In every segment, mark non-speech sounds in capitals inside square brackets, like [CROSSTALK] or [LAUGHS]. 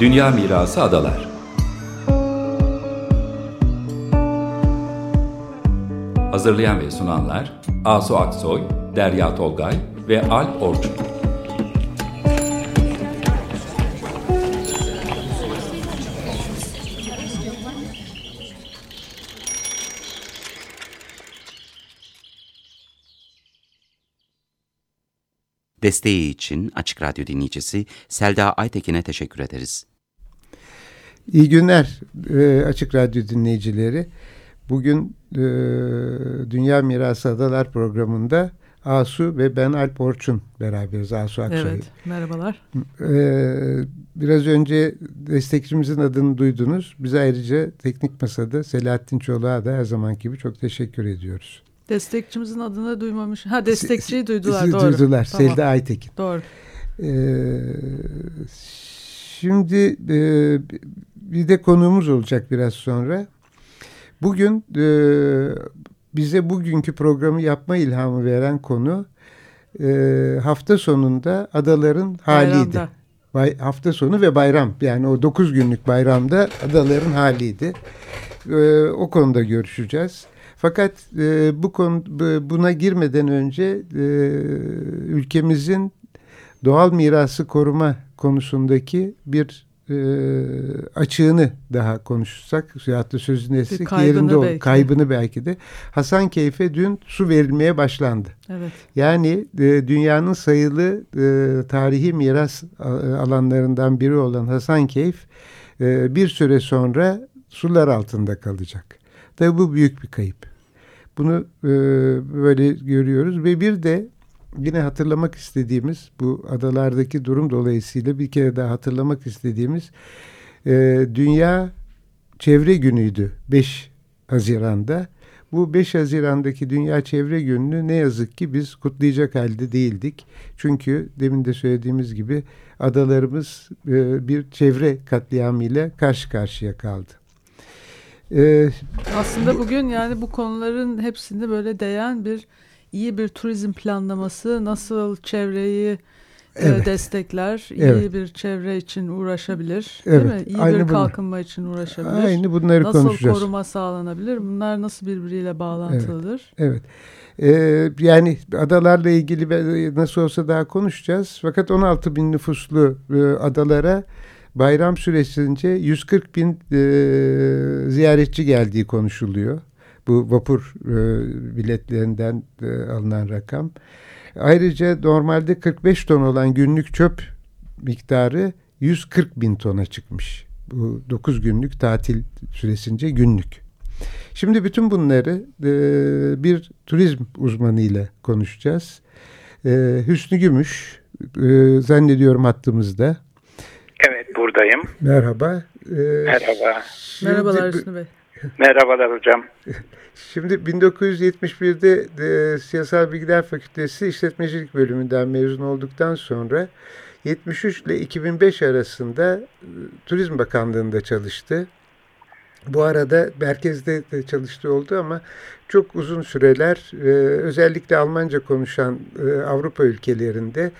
Dünya Mirası Adalar Hazırlayan ve sunanlar Asu Aksoy, Derya Tolgay ve Alp Orçun. Desteği için Açık Radyo dinleyicisi Selda Aytekin'e teşekkür ederiz. İyi günler e, Açık Radyo dinleyicileri. Bugün e, Dünya Mirası Adalar programında Asu ve ben Alp Orçun beraberiz. Asu Aksoy. Evet, merhabalar. Ee, biraz önce destekçimizin adını duydunuz. Biz ayrıca Teknik Masa'da Selahattin Çolak'a da her zaman gibi çok teşekkür ediyoruz. Destekçimizin adını duymamış. Ha destekçiyi duydular Siz doğru. Duydular. Tamam. Selda Aytekin. Doğru. Ee, şimdi e, bir de konuğumuz olacak biraz sonra. Bugün e, bize bugünkü programı yapma ilhamı veren konu e, hafta sonunda adaların haliydi. Bayramda. Bay, hafta sonu ve bayram yani o 9 günlük bayramda adaların haliydi. E, o konuda görüşeceğiz. Fakat e, bu konu bu- buna girmeden önce e, ülkemizin doğal mirası koruma konusundaki bir e, açığını daha konuşsak hatta sözünü etsek kaybını yerinde ol- belki. kaybını belki de Hasankeyf'e dün su verilmeye başlandı. Evet. Yani e, dünyanın sayılı e, tarihi miras a- alanlarından biri olan Hasankeyf e, bir süre sonra sular altında kalacak. Tabii bu büyük bir kayıp. Bunu e, böyle görüyoruz ve bir de yine hatırlamak istediğimiz bu adalardaki durum dolayısıyla bir kere daha hatırlamak istediğimiz e, Dünya Çevre Günü'ydü 5 Haziran'da. Bu 5 Haziran'daki Dünya Çevre Günü'nü ne yazık ki biz kutlayacak halde değildik. Çünkü demin de söylediğimiz gibi adalarımız e, bir çevre katliamıyla karşı karşıya kaldı. E, Aslında bugün yani bu konuların hepsinde böyle değen bir iyi bir turizm planlaması nasıl çevreyi e, Evet. destekler, iyi Evet. bir çevre için uğraşabilir, Evet, değil mi? İyi aynı bir bunu- kalkınma için uğraşabilir. aynı bunları nasıl konuşacağız. koruma sağlanabilir? Bunlar nasıl birbiriyle bağlantılıdır? Evet. Ee, yani adalarla ilgili ve nasıl olsa daha konuşacağız. Fakat 16 bin nüfuslu e, adalara bayram süresince 140 bin e, ziyaretçi geldiği konuşuluyor. Bu vapur e, biletlerinden e, alınan rakam. Ayrıca normalde 45 ton olan günlük çöp miktarı 140 bin tona çıkmış. Bu 9 günlük tatil süresince günlük. Şimdi bütün bunları e, bir turizm uzmanıyla konuşacağız. E, Hüsnü Gümüş e, zannediyorum hattımızda. Evet buradayım. Merhaba. E, Merhaba. şimdi- Merhabalar Hüsnü Bey. Merhabalar hocam. Şimdi 1971'de de Siyasal Bilgiler Fakültesi İşletmecilik Bölümünden mezun olduktan sonra 73 ile 2005 arasında e, Turizm Bakanlığı'nda çalıştı. Bu arada merkezde de çalıştığı oldu ama çok uzun süreler e, özellikle Almanca konuşan e, Avrupa ülkelerinde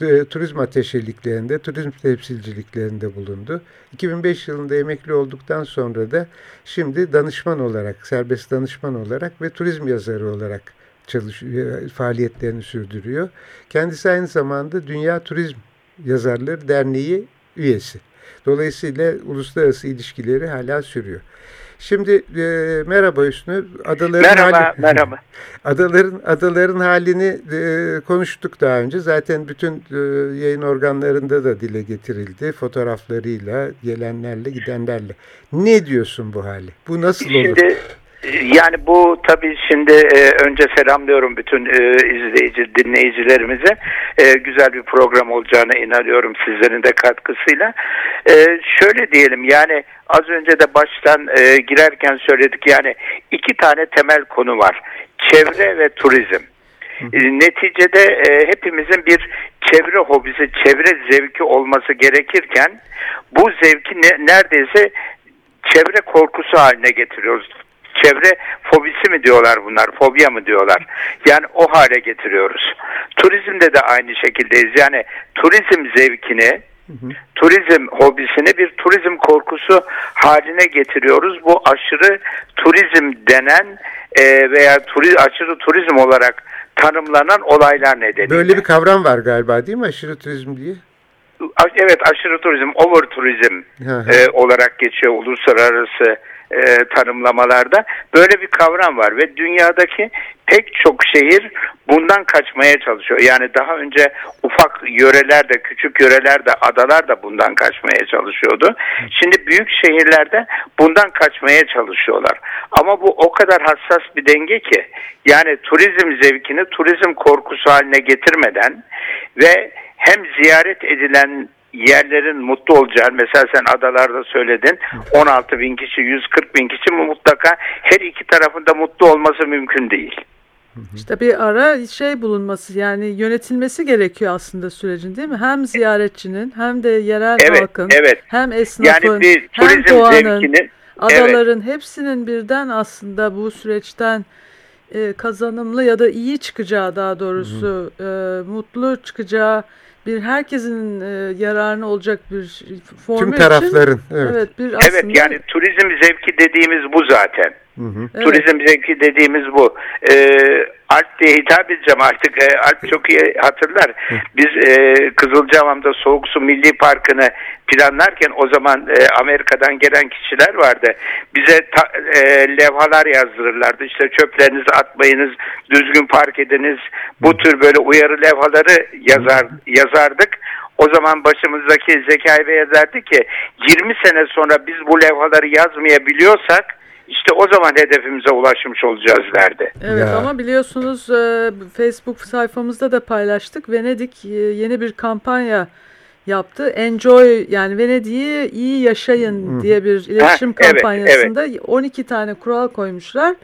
e, turizm ateşeliklerinde, turizm temsilciliklerinde bulundu. 2005 yılında emekli olduktan sonra da şimdi danışman olarak, serbest danışman olarak ve turizm yazarı olarak çalışıyor, faaliyetlerini sürdürüyor. Kendisi aynı zamanda Dünya Turizm Yazarları Derneği üyesi. Dolayısıyla uluslararası ilişkileri hala sürüyor. Şimdi e, merhaba Hüsnü. Adaların Merhaba, hali- merhaba. [LAUGHS] Adaların adaların halini e, konuştuk daha önce. Zaten bütün e, yayın organlarında da dile getirildi. Fotoğraflarıyla, gelenlerle, gidenlerle. Ne diyorsun bu hali? Bu nasıl olur? Şimdi yani bu tabii şimdi e, önce selamlıyorum bütün e, izleyici dinleyicilerimize. E, güzel bir program olacağına inanıyorum sizlerin de katkısıyla. E, şöyle diyelim yani az önce de baştan e, girerken söyledik yani iki tane temel konu var. Çevre ve turizm. E, Neticede e, hepimizin bir çevre hobisi, çevre zevki olması gerekirken bu zevki ne, neredeyse çevre korkusu haline getiriyoruz. Çevre fobisi mi diyorlar bunlar, fobia mı diyorlar? Yani o hale getiriyoruz. Turizmde de aynı şekildeyiz. Yani turizm zevkini turizm hobisini bir turizm korkusu haline getiriyoruz. Bu aşırı turizm denen e, veya turi, aşırı turizm olarak tanımlanan olaylar nedeniyle. Böyle bir kavram var galiba değil mi aşırı turizm diye? Evet aşırı turizm, over turizm e, olarak geçiyor uluslararası e, tanımlamalarda böyle bir kavram var ve dünyadaki pek çok şehir bundan kaçmaya çalışıyor. Yani daha önce ufak yörelerde, küçük yörelerde, adalar da bundan kaçmaya çalışıyordu. Şimdi büyük şehirlerde bundan kaçmaya çalışıyorlar. Ama bu o kadar hassas bir denge ki yani turizm zevkini turizm korkusu haline getirmeden ve hem ziyaret edilen yerlerin mutlu olacağı mesela sen adalarda söyledin 16 bin kişi 140 bin kişi mi mutlaka her iki tarafında mutlu olması mümkün değil. İşte bir ara şey bulunması yani yönetilmesi gerekiyor aslında sürecin değil mi? Hem ziyaretçinin hem de yerel evet, halkın evet. hem esnafın yani bir hem doğanın adaların evet. hepsinin birden aslında bu süreçten e, kazanımlı ya da iyi çıkacağı daha doğrusu e, mutlu çıkacağı bir herkesin e, yararına olacak bir formül Tüm tarafların. Için, evet. evet, bir aslında... evet yani turizm zevki dediğimiz bu zaten. Hı hı. Evet. Turizm zevki dediğimiz bu. Ee, Alp diye hitap edeceğim artık. Ee, Alp çok iyi hatırlar. Biz e, Kızılcahamam'da Soğuk Su Milli Parkı'nı planlarken o zaman e, Amerika'dan gelen kişiler vardı. Bize ta, e, levhalar yazdırırlardı. İşte çöplerinizi atmayınız, düzgün park ediniz. Bu tür böyle uyarı levhaları yazar yazardık. O zaman başımızdaki Zekai Bey derdi ki 20 sene sonra biz bu levhaları yazmayabiliyorsak işte o zaman hedefimize ulaşmış olacağız derdi. Evet ya. ama biliyorsunuz Facebook sayfamızda da paylaştık. Venedik yeni bir kampanya yaptı. Enjoy yani Venedik'i iyi yaşayın hmm. diye bir iletişim ha, kampanyasında evet, evet. 12 tane kural koymuşlar.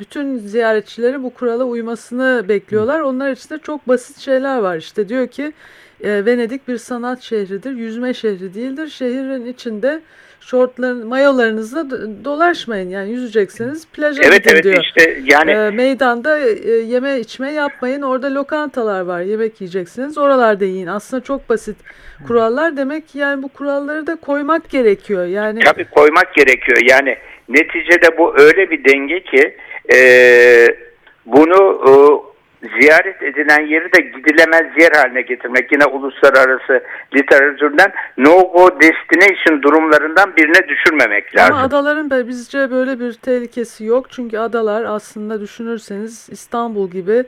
bütün ziyaretçilerin bu kurala uymasını bekliyorlar. Onlar için de çok basit şeyler var. İşte diyor ki Venedik bir sanat şehridir, yüzme şehri değildir. Şehrin içinde şortların, mayolarınızla dolaşmayın. Yani yüzecekseniz plaja evet, gidin evet, diyor. Işte yani... E, meydanda e, yeme içme yapmayın. Orada lokantalar var. Yemek yiyeceksiniz. Oralarda yiyin. Aslında çok basit kurallar. Demek ki yani bu kuralları da koymak gerekiyor. Yani Tabii koymak gerekiyor. Yani neticede bu öyle bir denge ki e, bunu e, ziyaret edilen yeri de gidilemez yer haline getirmek. Yine uluslararası literatürden no-go destination durumlarından birine düşürmemek lazım. Ama adaların da bizce böyle bir tehlikesi yok. Çünkü adalar aslında düşünürseniz İstanbul gibi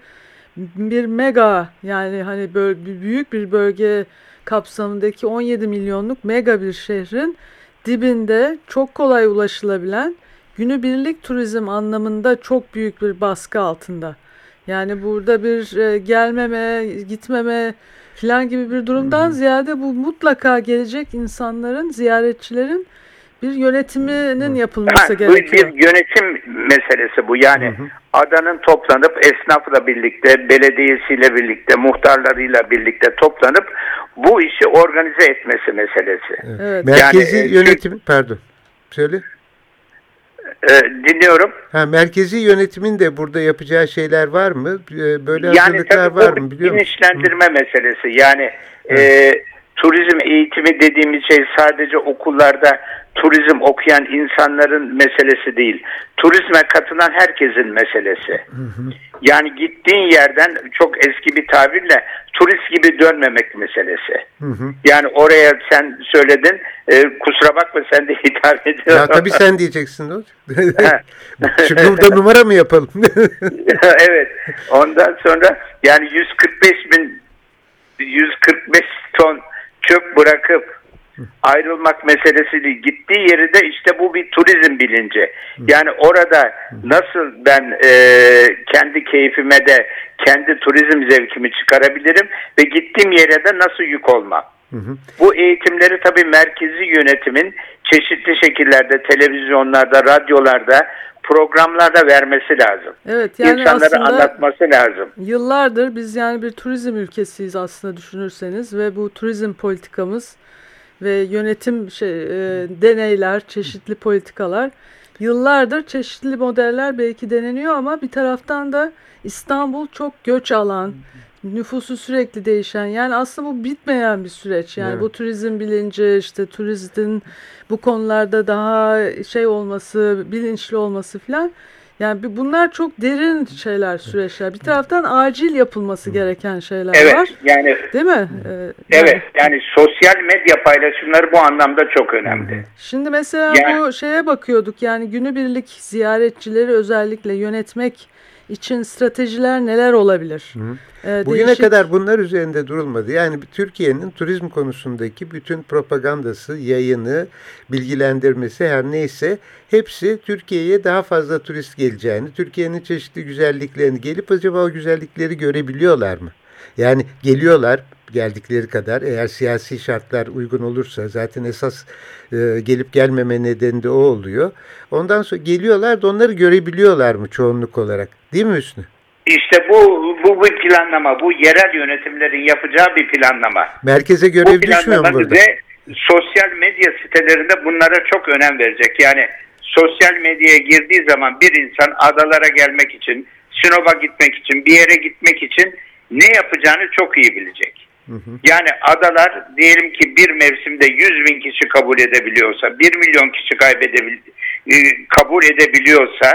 bir mega yani hani böyle büyük bir bölge kapsamındaki 17 milyonluk mega bir şehrin dibinde çok kolay ulaşılabilen günübirlik turizm anlamında çok büyük bir baskı altında. Yani burada bir e, gelmeme, gitmeme falan gibi bir durumdan hmm. ziyade bu mutlaka gelecek insanların, ziyaretçilerin bir yönetiminin yapılması ha, gerekiyor. Bir yönetim meselesi bu. Yani hı hı. adanın toplanıp esnafla birlikte, belediyesiyle birlikte, muhtarlarıyla birlikte toplanıp bu işi organize etmesi meselesi. Evet. Evet. Merkezi yani, yönetim, pardon. Söyle. E, dinliyorum. Ha, merkezi yönetimin de burada yapacağı şeyler var mı? E, böyle yani hazırlıklar var mı biliyor musun? Bilinçlendirme meselesi. Yani e, turizm eğitimi dediğimiz şey sadece okullarda turizm okuyan insanların meselesi değil. Turizme katılan herkesin meselesi. Hı hı. Yani gittiğin yerden çok eski bir tabirle turist gibi dönmemek meselesi. Hı hı. Yani oraya sen söyledin e, kusura bakma sen de [LAUGHS] hitap ediyorsun. Ya tabii sen diyeceksin. [LAUGHS] Şimdi burada numara mı yapalım? [LAUGHS] evet. Ondan sonra yani 145 bin 145 ton çöp bırakıp ayrılmak meselesi değil. Gittiği yeri de işte bu bir turizm bilinci. Yani orada nasıl ben e, kendi keyfime de kendi turizm zevkimi çıkarabilirim ve gittiğim yere de nasıl yük olmam. Bu eğitimleri tabii merkezi yönetimin çeşitli şekillerde televizyonlarda, radyolarda, programlarda vermesi lazım. Evet, yani İnsanlara anlatması lazım. Yıllardır biz yani bir turizm ülkesiyiz aslında düşünürseniz ve bu turizm politikamız ve yönetim şey, e, deneyler, çeşitli politikalar yıllardır çeşitli modeller belki deneniyor ama bir taraftan da İstanbul çok göç alan, nüfusu sürekli değişen yani aslında bu bitmeyen bir süreç. Yani Evet. bu turizm bilinci işte turistin bu konularda daha şey olması bilinçli olması filan. Yani bunlar çok derin şeyler süreçler. Bir taraftan acil yapılması gereken şeyler Evet var. yani değil mi? Ee, yani evet yani sosyal medya paylaşımları bu anlamda çok önemli. Şimdi mesela Yani- bu şeye bakıyorduk. Yani günübirlik ziyaretçileri özellikle yönetmek için stratejiler neler olabilir? Ee, Bugüne değişik- kadar bunlar üzerinde durulmadı. Yani Türkiye'nin turizm konusundaki bütün propagandası, yayını, bilgilendirmesi her neyse hepsi Türkiye'ye daha fazla turist geleceğini, Türkiye'nin çeşitli güzelliklerini gelip acaba o güzellikleri görebiliyorlar mı? Yani geliyorlar geldikleri kadar eğer siyasi şartlar uygun olursa zaten esas e, gelip gelmeme nedeni de o oluyor. Ondan sonra geliyorlar da onları görebiliyorlar mı çoğunluk olarak? Değil mi Hüsnü? İşte bu bu bir planlama, bu yerel yönetimlerin yapacağı bir planlama. Merkeze Bu görev düşmüyor mu burada? ve sosyal medya sitelerinde bunlara çok önem verecek. Yani sosyal medyaya girdiği zaman bir insan adalara gelmek için, Sinop'a gitmek için, bir yere gitmek için ne yapacağını çok iyi bilecek. Yani adalar diyelim ki bir mevsimde 100 bin kişi kabul edebiliyorsa, 1 milyon kişi kaybedebil e, kabul edebiliyorsa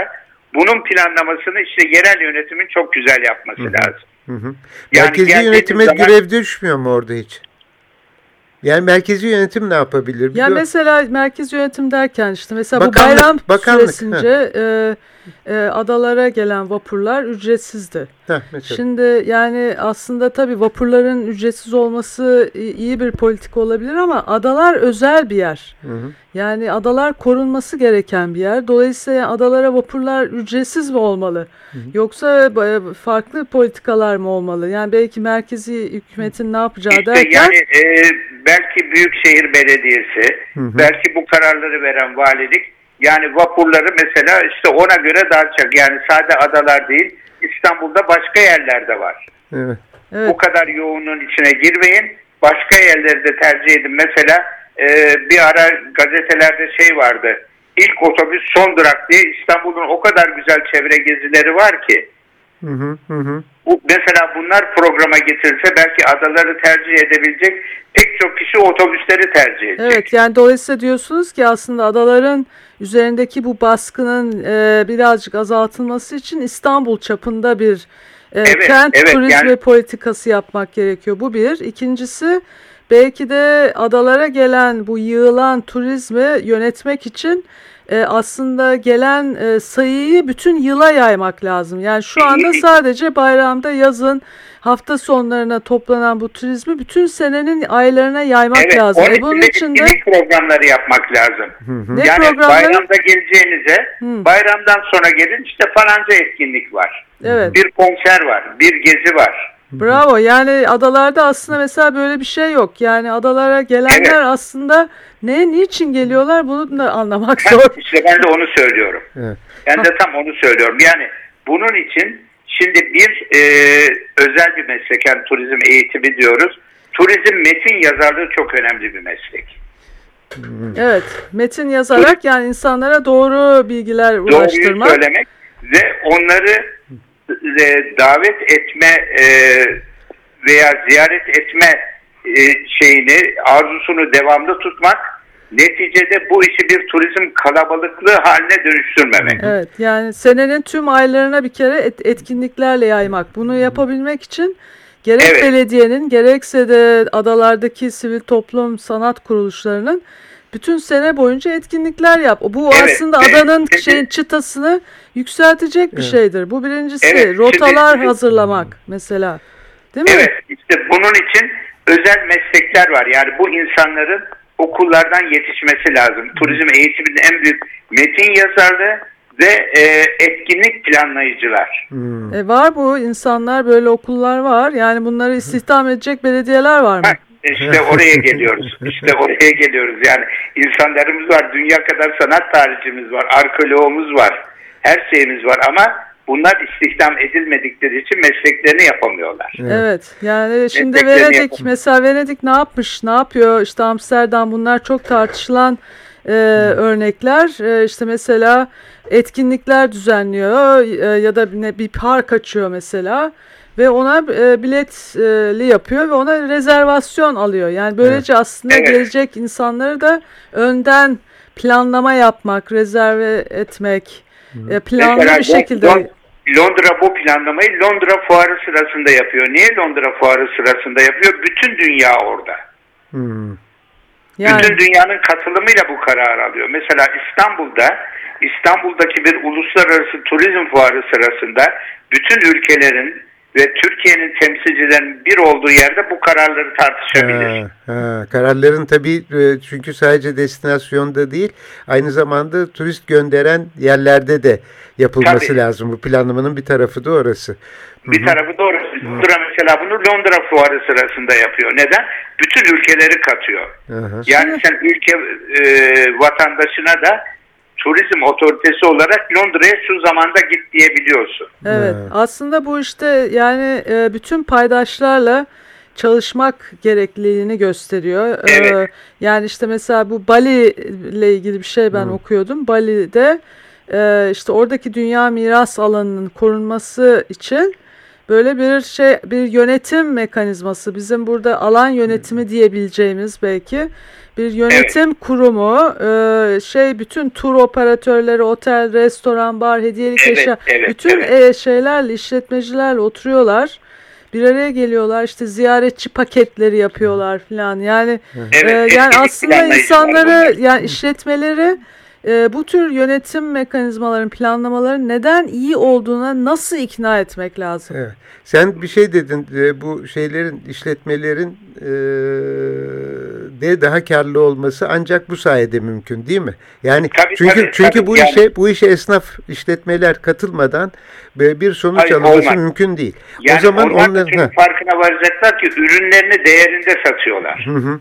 bunun planlamasını işte yerel yönetimin çok güzel yapması lazım. Hı hı. Yani merkezi yönetime zaman- görev düşmüyor mu orada hiç? Yani merkezi yönetim ne yapabilir? Ya Biliyor- mesela merkez yönetim derken işte mesela Bakanlık, bu bayram bakanlık, süresince e, e, adalara gelen vapurlar ücretsizdi. Heh, mesela. Şimdi yani aslında tabii vapurların ücretsiz olması iyi bir politika olabilir ama adalar özel bir yer. Hı hı. Yani adalar korunması gereken bir yer. Dolayısıyla adalara vapurlar ücretsiz mi olmalı? Yoksa e, farklı politikalar mı olmalı? Yani belki merkezi hükümetin ne yapacağı İşte derken yani e, belki Büyükşehir Belediyesi, belki bu kararları veren valilik, yani vapurları mesela işte ona göre dağıtacak. Yani sade adalar değil, İstanbul'da başka yerler de var. Evet. evet. Bu kadar yoğunluğun içine girmeyin, başka yerleri de tercih edin. Mesela e, bir ara gazetelerde şey vardı, ilk otobüs son durak diye İstanbul'un o kadar güzel çevre gezileri var ki, hı, hı hı. bu, mesela bunlar programa getirilse belki adaları tercih edebilecek pek çok kişi otobüsleri tercih edecek. Evet yani dolayısıyla diyorsunuz ki aslında adaların üzerindeki bu baskının e, birazcık azaltılması için İstanbul çapında bir e, Evet, kent evet, turizmi yani- politikası yapmak gerekiyor. Bu bir. İkincisi belki de adalara gelen bu yığılan turizmi yönetmek için e, aslında gelen e, sayıyı bütün yıla yaymak lazım. Yani şu anda [LAUGHS] sadece bayramda yazın hafta sonlarına toplanan bu turizmi bütün senenin aylarına yaymak Evet, lazım. onun E, bunun için de etkinlik programları yapmak lazım. ne yani programları? bayramda geleceğinize bayramdan sonra gelin işte falanca etkinlik var. Evet. Bir konser var, bir gezi var. Bravo. Yani adalarda aslında mesela böyle bir şey yok. Yani adalara gelenler Evet. aslında ne niçin geliyorlar bunu da anlamak zor. işte ben de onu söylüyorum. Evet. Ben de tam onu söylüyorum. Yani bunun için şimdi bir e, özel bir meslek, yani turizm eğitimi diyoruz. Turizm metin yazarlığı çok önemli bir meslek. Evet. Metin yazarak yani insanlara doğru bilgiler Doğruyu ulaştırmak. söylemek ve onları e, davet etme e, veya ziyaret etme e, şeyini, arzusunu devamlı tutmak, neticede bu işi bir turizm kalabalıklığı haline dönüştürmemek. Evet. Yani senenin tüm aylarına bir kere et- etkinliklerle yaymak. Bunu yapabilmek için gerek Evet. belediyenin gerekse de adalardaki sivil toplum sanat kuruluşlarının bütün sene boyunca etkinlikler yap. Bu Evet, aslında ve adanın şimdi- şeyin çıtasını yükseltecek bir şeydir. Bu birincisi. Evet, Rotalar şimdi- hazırlamak mesela. Değil mi? Evet, işte bunun için özel meslekler var. Yani bu insanların okullardan yetişmesi lazım. Turizm eğitiminin en büyük metin yazarlığı ve e, etkinlik planlayıcılar. Hmm. E var bu insanlar böyle okullar var. Yani bunları istihdam edecek belediyeler var mı? Heh, İşte oraya geliyoruz. İşte oraya geliyoruz. Yani insanlarımız var. Dünya kadar sanat tarihçimiz var. Arkeoloğumuz var. Her şeyimiz var ama bunlar istihdam edilmedikleri için mesleklerini yapamıyorlar. Evet. Yani şimdi Venedik mesela Venedik ne yapmış? Ne yapıyor? İşte Amsterdam bunlar çok tartışılan e, örnekler. E, işte mesela etkinlikler düzenliyor e, ya da ne, bir park açıyor mesela. Ve ona e, biletli yapıyor ve ona rezervasyon alıyor. Yani böylece evet. aslında evet. gelecek insanları da önden planlama yapmak, rezerve etmek, Hı. planlı Mesela bir şekilde... Londra bu planlamayı Londra fuarı sırasında yapıyor. Niye Londra fuarı sırasında yapıyor? Bütün dünya orada. Hmm. Yani... Bütün dünyanın katılımıyla bu karar alıyor. Mesela İstanbul'da İstanbul'daki bir uluslararası turizm fuarı sırasında bütün ülkelerin ve Türkiye'nin temsilcilerinin bir olduğu yerde bu kararları tartışabilir. Ha, ha. Kararların tabii e, çünkü sadece destinasyonda değil aynı zamanda turist gönderen yerlerde de yapılması tabii. lazım. Bu planlamanın bir tarafı da orası. Bir Hı -hı. tarafı da orası. Londra mesela bunu Londra fuarı sırasında yapıyor. Neden? Bütün ülkeleri katıyor. Hı -hı. Yani sen ülke e, vatandaşına da turizm otoritesi olarak Londra'ya şu zamanda git diyebiliyorsun. Evet, evet. aslında bu işte yani e, bütün paydaşlarla çalışmak gerekliliğini gösteriyor. E, evet. yani işte mesela bu Bali ile ilgili bir şey ben hmm. okuyordum. Bali'de e, işte oradaki dünya miras alanının korunması için böyle bir şey bir yönetim mekanizması bizim burada alan yönetimi diyebileceğimiz belki bir yönetim evet. kurumu e, şey bütün tur operatörleri otel restoran bar hediyelik evet, eşya evet, bütün evet. E, şeylerle işletmecilerle oturuyorlar. Bir araya geliyorlar işte ziyaretçi paketleri yapıyorlar falan yani evet, e, yani aslında insanları yani işletmeleri e, bu tür yönetim mekanizmaların, planlamaların neden iyi olduğuna nasıl ikna etmek lazım? Evet. Sen bir şey dedin, e, bu şeylerin, işletmelerin de daha karlı olması ancak bu sayede mümkün değil mi? Yani tabii, çünkü tabii, çünkü tabii, bu yani, işe bu işe esnaf işletmeler katılmadan bir sonuç hayır, alınması olmaz. mümkün değil. Yani o zaman onların farkına varacaklar ki ürünlerini değerinde satıyorlar. Hı hı.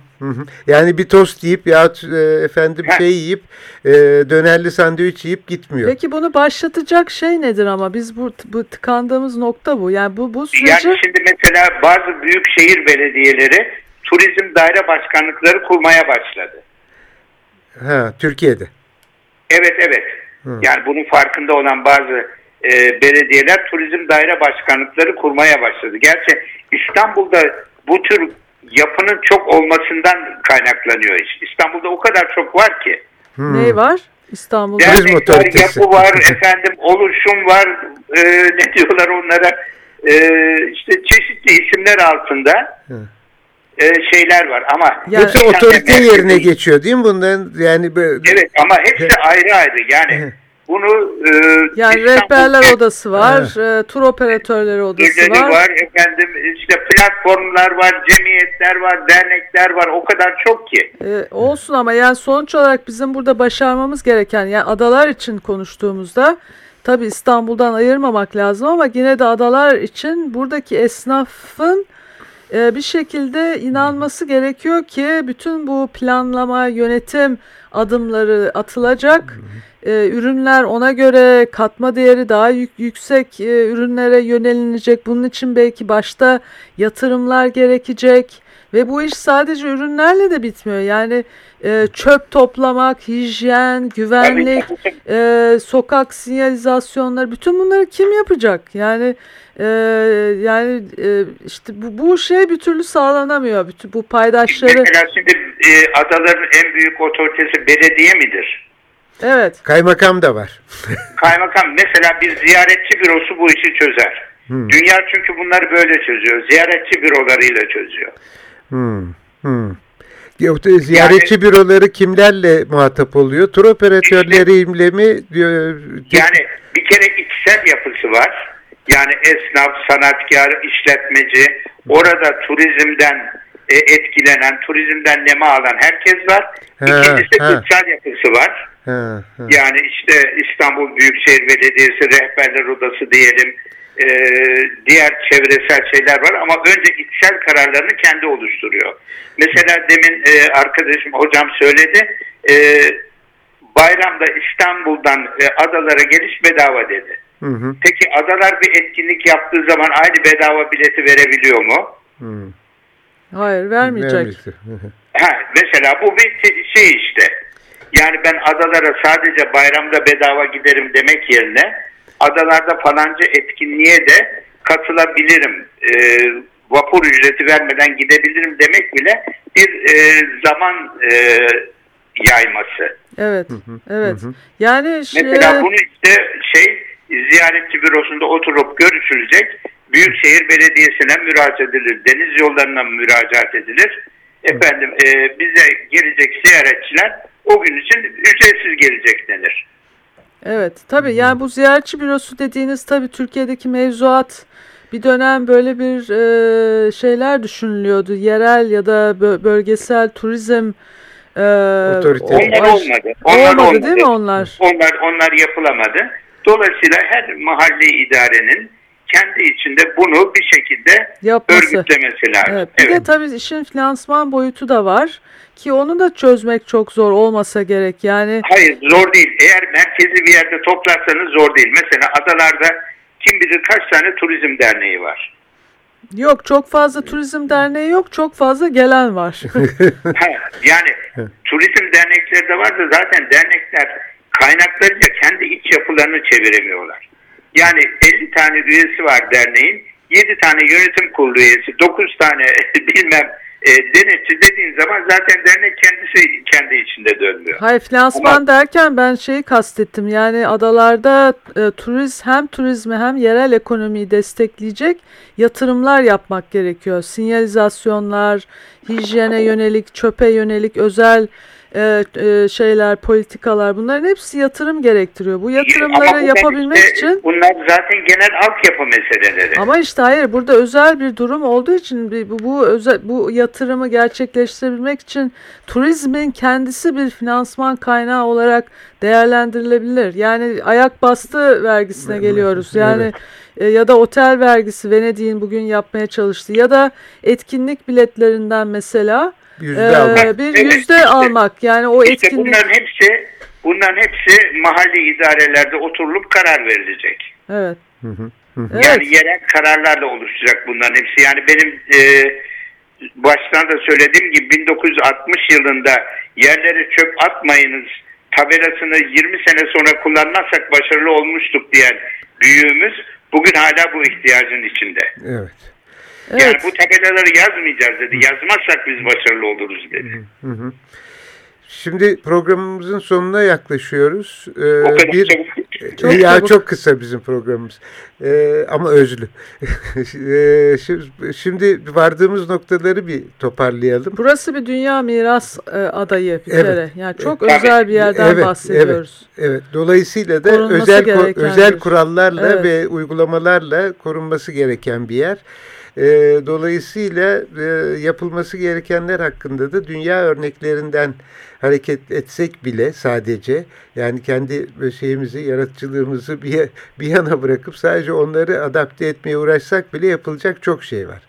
Yani bir tost yiyip ya e, efendim şey yiyip e, dönerli sandviç yiyip gitmiyor. Peki bunu başlatacak şey nedir ama biz bu, bu tıkandığımız nokta bu. Yani bu bu süreci... Yani şimdi mesela bazı büyük şehir belediyeleri turizm daire başkanlıkları kurmaya başladı. Ha Türkiye'de. Evet evet. Hı. Yani bunun farkında olan bazı e, belediyeler turizm daire başkanlıkları kurmaya başladı. Gerçi İstanbul'da bu tür yapının çok olmasından kaynaklanıyor iş. İstanbul'da o kadar çok var ki. Hmm. Ne var? İstanbul'da. Dernek var, yapı var, [LAUGHS] efendim oluşum var, e, ne diyorlar onlara, e, işte çeşitli isimler altında e, şeyler var ama... Yani, hepsi otorite yerine geçiyor değil mi bunların? Yani böyle... Evet ama hepsi ayrı ayrı yani bunu e, yani İstanbul rehberler odası var, e, tur operatörleri odası var. var. Efendim işte platformlar var, cemiyetler var, dernekler var. O kadar çok ki. E, olsun ama yani sonuç olarak bizim burada başarmamız gereken yani adalar için konuştuğumuzda tabi İstanbul'dan ayırmamak lazım ama yine de adalar için buradaki esnafın bir şekilde inanması gerekiyor ki bütün bu planlama, yönetim adımları atılacak. E, ürünler ona göre katma değeri daha yük, yüksek e, ürünlere yönelilecek. Bunun için belki başta yatırımlar gerekecek. Ve bu iş sadece ürünlerle de bitmiyor. Yani e, çöp toplamak, hijyen, güvenlik, e, sokak sinyalizasyonları bütün bunları kim yapacak? Yani e, yani e, işte bu, bu şey bir türlü sağlanamıyor. Bütün bu paydaşları. Mesela şimdi e, adaların en büyük otoritesi belediye midir? Evet. Kaymakam da var. [LAUGHS] Kaymakam mesela bir ziyaretçi bürosu bu işi çözer. Hmm. Dünya çünkü bunları böyle çözüyor. Ziyaretçi bürolarıyla çözüyor. Hmm. Hmm. Ziyaretçi yani, büroları kimlerle muhatap oluyor? Tur operatörleriyle mi? Yani bir kere içsel yapısı var. Yani esnaf, sanatkar, işletmeci, orada turizmden e, etkilenen, turizmden neme alan herkes var. İkincisi he. yapısı var. He, he. Yani işte İstanbul Büyükşehir Belediyesi Rehberler Odası diyelim, e, diğer çevresel şeyler var ama önce içsel kararlarını kendi oluşturuyor. Mesela demin e, arkadaşım hocam söyledi e, bayramda İstanbul'dan e, adalara geliş bedava dedi. Hı hı. Peki adalar bir etkinlik yaptığı zaman aynı bedava bileti verebiliyor mu? Hı. Hayır vermeyecek. ha, mesela bu bir şey işte. Yani ben adalara sadece bayramda bedava giderim demek yerine adalarda falanca etkinliğe de katılabilirim, e, vapur ücreti vermeden gidebilirim demek bile bir e, zaman e, yayması. Evet, evet. Yani şey, Mesela bunu işte şey ziyaretçi bürosunda oturup görüşülecek. Büyükşehir Belediyesi'ne müracaat edilir. Deniz yollarına müracaat edilir. Efendim e, bize gelecek ziyaretçiler o gün için ücretsiz gelecek denir. Evet tabii yani bu ziyaretçi bürosu dediğiniz tabii Türkiye'deki mevzuat bir dönem böyle bir e, şeyler düşünülüyordu. Yerel ya da bölgesel turizm e, Otorite. Onlar olmadı. Onlar olmadı, olmadı. değil mi onlar? Onlar onlar yapılamadı. Dolayısıyla her mahalle idarenin kendi içinde bunu bir şekilde Yapması. örgütlemesi lazım. Evet. Bir de tabii işin finansman boyutu da var ki onu da çözmek çok zor olmasa gerek. Yani Hayır zor değil. Eğer merkezi bir yerde toplarsanız zor değil. Mesela adalarda kim bilir kaç tane turizm derneği var. yok çok fazla turizm derneği yok, çok fazla gelen var. [LAUGHS] Yani turizm dernekleri de var da zaten dernekler kaynaklarıyla kendi iç yapılarını çeviremiyorlar. Yani 50 tane üyesi var derneğin, 7 tane yönetim kurulu üyesi, 9 tane [LAUGHS] bilmem e, denetçi dediğin zaman zaten dernek kendisi kendi içinde dönmüyor. Hayır finansman derken ben şeyi kastettim. Yani adalarda e, turiz hem turizmi hem yerel ekonomiyi destekleyecek yatırımlar yapmak gerekiyor. Sinyalizasyonlar, hijyene yönelik, çöpe yönelik özel e, e, şeyler, politikalar bunların hepsi yatırım gerektiriyor. Bu yatırımları bunlar yapabilmek işte- için Bunlar zaten genel altyapı meseleleri. ama işte hayır burada özel bir durum olduğu için bu bu özel bu yatırımı gerçekleştirebilmek için turizmin kendisi bir finansman kaynağı olarak değerlendirilebilir. Yani ayak bastı vergisine geliyoruz. Yani e, ya da otel vergisi Venedik'in bugün yapmaya çalıştığı ya da etkinlik biletlerinden mesela Yüzde e, almak. bir Evet, yüzde işte- almak. Yani o İşte etkinlik bunların hepsi bunların hepsi mahalle idarelerde oturulup karar verilecek. evet. Yani Evet. yerel kararlarla oluşacak bunların hepsi. Yani benim e, baştan da söylediğim gibi 1960 yılında yerlere çöp atmayınız tabelasını 20 sene sonra kullanmazsak başarılı olmuştuk diyen büyüğümüz bugün hala bu ihtiyacın içinde. Evet. Yani Evet. bu tabelaları yazmayacağız dedi. Yazmazsak biz başarılı oluruz dedi. Şimdi programımızın sonuna yaklaşıyoruz. Ee, O kadar bir çabuk. Çok ya çabuk. çok kısa bizim programımız. Ee, ama özlü. [LAUGHS] Ee, şimdi, vardığımız noktaları bir toparlayalım. Burası bir dünya miras e, adayı bir Evet. kere. Yani çok Tabii. özel bir yerden Evet, bahsediyoruz. Evet. Dolayısıyla da Korunması özel özel kurallarla Evet. ve uygulamalarla korunması gereken bir yer. Ee, dolayısıyla e, yapılması gerekenler hakkında da dünya örneklerinden hareket etsek bile sadece yani kendi şeyimizi, yaratıcılığımızı bir, bir yana bırakıp sadece onları adapte etmeye uğraşsak bile yapılacak çok şey var.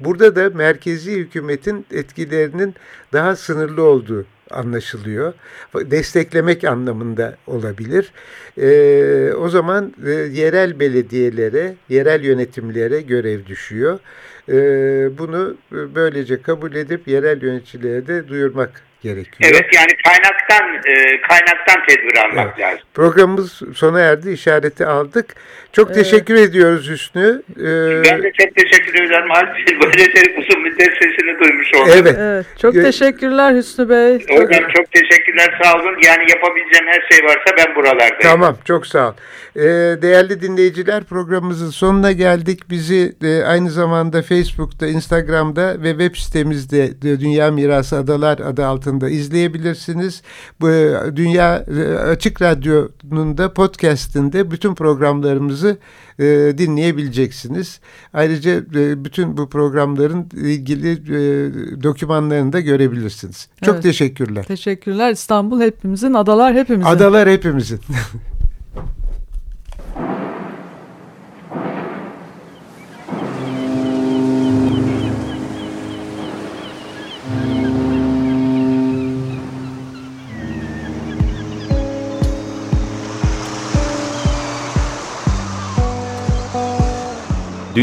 Burada da merkezi hükümetin etkilerinin daha sınırlı olduğu anlaşılıyor. Desteklemek anlamında olabilir. Ee, o zaman e, yerel belediyelere, yerel yönetimlere görev düşüyor. Ee, bunu e, böylece kabul edip yerel yöneticilere de duyurmak gerekiyor. Evet yani kaynaktan e, kaynaktan tedbir almak lazım. Programımız sona erdi, işareti aldık. Çok Evet. teşekkür ediyoruz Hüsnü. Ee, Ben de çok teşekkür ederim. Halbuki Böyle de uzun müddet sesini duymuş oldum. evet. Evet. Çok Gö- teşekkürler Hüsnü Bey. Hocam çok teşekkürler sağ olun. Yani yapabileceğim her şey varsa ben buralardayım. Tamam, çok sağ ol. Ee, değerli dinleyiciler programımızın sonuna geldik. Bizi e, aynı zamanda Facebook'ta, Instagram'da ve web sitemizde de Dünya Mirası Adalar adı altında izleyebilirsiniz. Bu e, Dünya e, Açık Radyo'nun da podcast'inde bütün programlarımızı e, dinleyebileceksiniz. Ayrıca e, bütün bu programların ilgili e, dokümanlarını da görebilirsiniz. Çok Evet. teşekkürler. Teşekkürler. İstanbul hepimizin, adalar hepimizin. Adalar hepimizin. [LAUGHS]